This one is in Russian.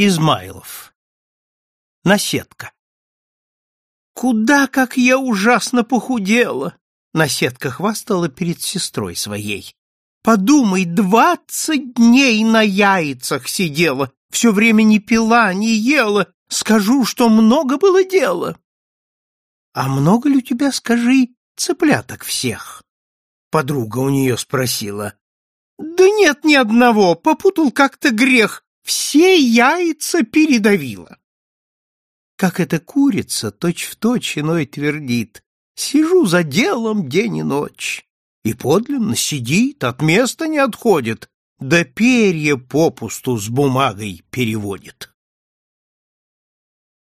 Измайлов. Наседка. «Куда как я ужасно похудела!» Наседка хвастала перед сестрой своей. «Подумай, двадцать дней на яйцах сидела, все время не пила, не ела, скажу, что много было дела». «А много ли у тебя, скажи, цыпляток всех?» Подруга у нее спросила. «Да нет ни одного, попутал как-то грех, все яйца передавила. Как эта курица точь-в-точь точь иной твердит, сижу за делом день и ночь, и подлинно сидит, от места не отходит, да перья попусту с бумагой переводит.